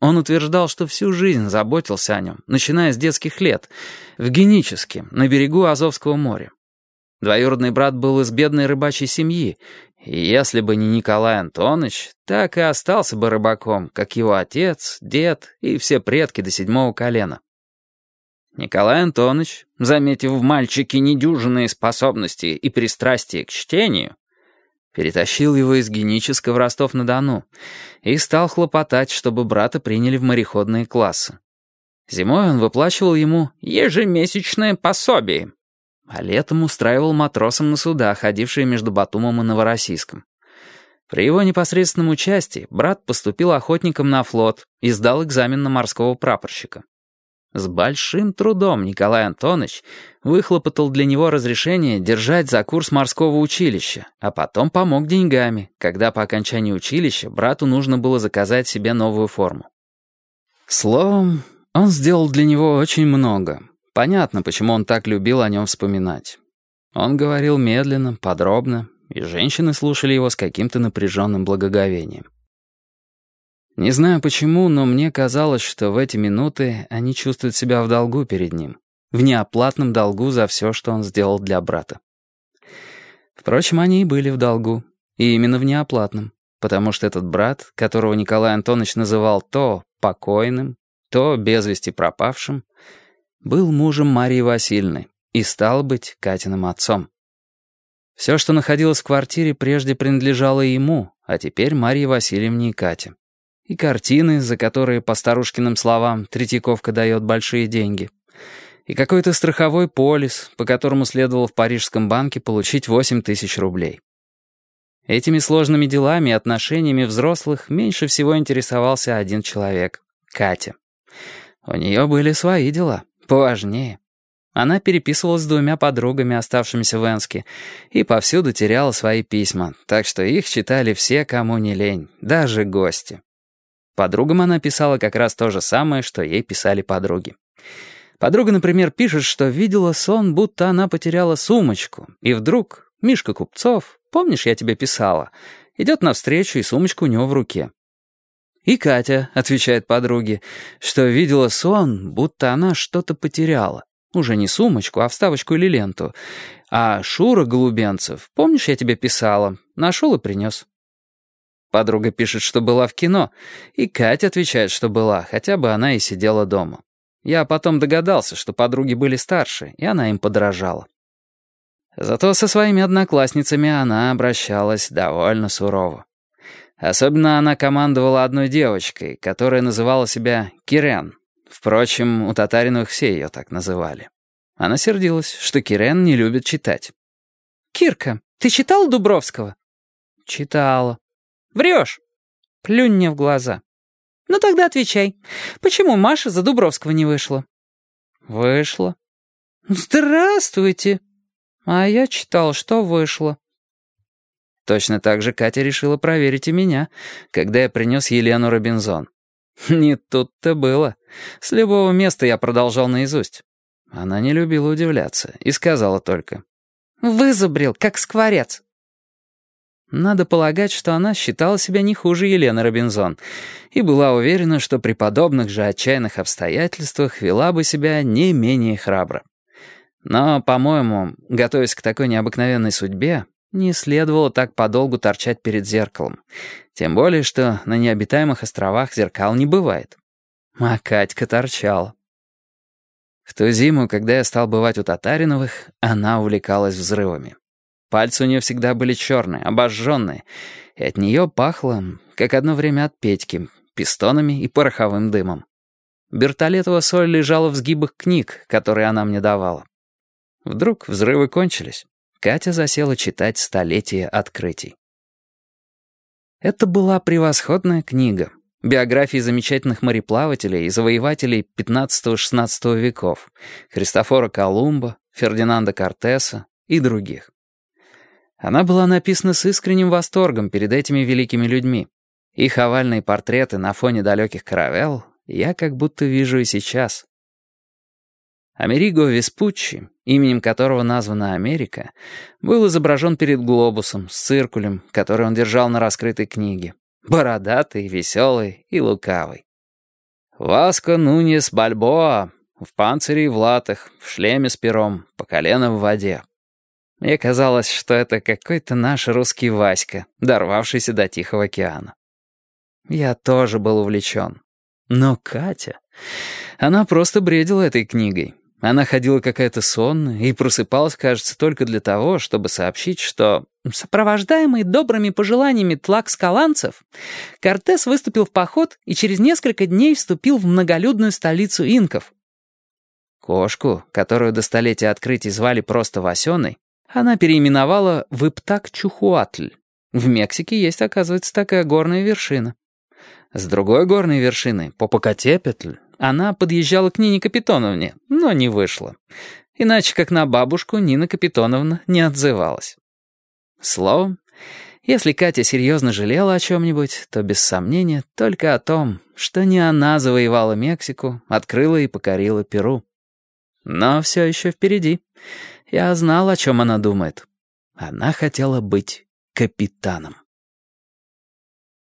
Он утверждал, что всю жизнь заботился о нем, начиная с детских лет, в Геническе, на берегу Азовского моря. Двоюродный брат был из бедной рыбачьей семьи, и если бы не Николай Антонович, так и остался бы рыбаком, как его отец, дед и все предки до седьмого колена. Николай Антонович, заметив в мальчике недюжинные способности и пристрастие к чтению, перетащил его из Генического в Ростов-на-Дону и стал хлопотать, чтобы брата приняли в мореходные классы. Зимой он выплачивал ему ежемесячное пособие, а летом устраивал матросам на суда, ходившие между Батумом и Новороссийском. При его непосредственном участии брат поступил охотником на флот и сдал экзамен на морского прапорщика. С большим трудом Николай Антонович выхлопотал для него разрешение держать за курс морского училища, а потом помог деньгами, когда по окончании училища брату нужно было заказать себе новую форму. Словом, он сделал для него очень много. Понятно, почему он так любил о нем вспоминать. Он говорил медленно, подробно, и женщины слушали его с каким-то напряженным благоговением. Не знаю почему, но мне казалось, что в эти минуты они чувствуют себя в долгу перед ним, в неоплатном долгу за все, что он сделал для брата. Впрочем, они и были в долгу, и именно в неоплатном, потому что этот брат, которого Николай Антонович называл то покойным, то без вести пропавшим, был мужем Марии Васильевны и стал быть Катиным отцом. Все, что находилось в квартире, прежде принадлежало ему, а теперь Марии Васильевне и Кате и картины, за которые, по старушкиным словам, Третьяковка дает большие деньги, и какой-то страховой полис, по которому следовало в парижском банке получить 8 тысяч рублей. Этими сложными делами и отношениями взрослых меньше всего интересовался один человек — Катя. У нее были свои дела, поважнее. Она переписывалась с двумя подругами, оставшимися в Энске, и повсюду теряла свои письма, так что их читали все, кому не лень, даже гости. Подругам она писала как раз то же самое, что ей писали подруги. Подруга, например, пишет, что видела сон, будто она потеряла сумочку, и вдруг Мишка Купцов, помнишь, я тебе писала, идет навстречу, и сумочка у него в руке. И Катя отвечает подруге, что видела сон, будто она что-то потеряла. Уже не сумочку, а вставочку или ленту. А Шура Голубенцев, помнишь, я тебе писала, нашел и принес. Подруга пишет, что была в кино, и Катя отвечает, что была, хотя бы она и сидела дома. Я потом догадался, что подруги были старше, и она им подражала. Зато со своими одноклассницами она обращалась довольно сурово. Особенно она командовала одной девочкой, которая называла себя Кирен. Впрочем, у Татариновых все ее так называли. Она сердилась, что Кирен не любит читать. «Кирка, ты читал Дубровского?» «Читала». Врешь. Плюнь мне в глаза. Ну тогда отвечай. Почему Маша за Дубровского не вышла? Вышла. Здравствуйте. А я читал, что вышла. Точно так же Катя решила проверить и меня, когда я принес Елену Робинзон. Не тут-то было. С любого места я продолжал наизусть. Она не любила удивляться и сказала только. «Вызубрил, как скворец». Надо полагать, что она считала себя не хуже Елены Робинзон и была уверена, что при подобных же отчаянных обстоятельствах вела бы себя не менее храбро. Но, по-моему, готовясь к такой необыкновенной судьбе, не следовало так подолгу торчать перед зеркалом. Тем более, что на необитаемых островах зеркал не бывает. А Катька торчала. В ту зиму, когда я стал бывать у Татариновых, она увлекалась взрывами. Пальцы у нее всегда были черные, обожженные, и от нее пахло, как одно время от Петьки, пистонами и пороховым дымом. Бертолетова соль лежала в сгибах книг, которые она мне давала. Вдруг взрывы кончились. Катя засела читать «Столетие открытий». Это была превосходная книга. Биографии замечательных мореплавателей и завоевателей XV-XVI веков, Христофора Колумба, Фердинанда Кортеса и других. Она была написана с искренним восторгом перед этими великими людьми. Их овальные портреты на фоне далеких каравелл я как будто вижу и сейчас. Америго Веспуччи, именем которого названа Америка, был изображен перед глобусом с циркулем, который он держал на раскрытой книге. Бородатый, веселый и лукавый. Васко Нуньес Бальбоа в панцире и в латах, в шлеме с пером, по колено в воде. Мне казалось, что это какой-то наш русский Васька, дорвавшийся до Тихого океана. Я тоже был увлечен. Но Катя... Она просто бредила этой книгой. Она ходила какая-то сонная и просыпалась, кажется, только для того, чтобы сообщить, что, сопровождаемый добрыми пожеланиями тлакскаланцев, Кортес выступил в поход и через несколько дней вступил в многолюдную столицу инков. Кошку, которую до столетия открытий звали просто Васеной, она переименовала в Иптак-Чухуатль. В Мексике есть, оказывается, такая горная вершина. С другой горной вершины, Попокатепетль, она подъезжала к Нине Капитоновне, но не вышла. Иначе как на бабушку Нина Капитоновна не отзывалась. Словом, если Катя серьезно жалела о чем-нибудь, то без сомнения только о том, что не она завоевала Мексику, открыла и покорила Перу. Но все еще впереди. Я знал, о чем она думает. Она хотела быть капитаном.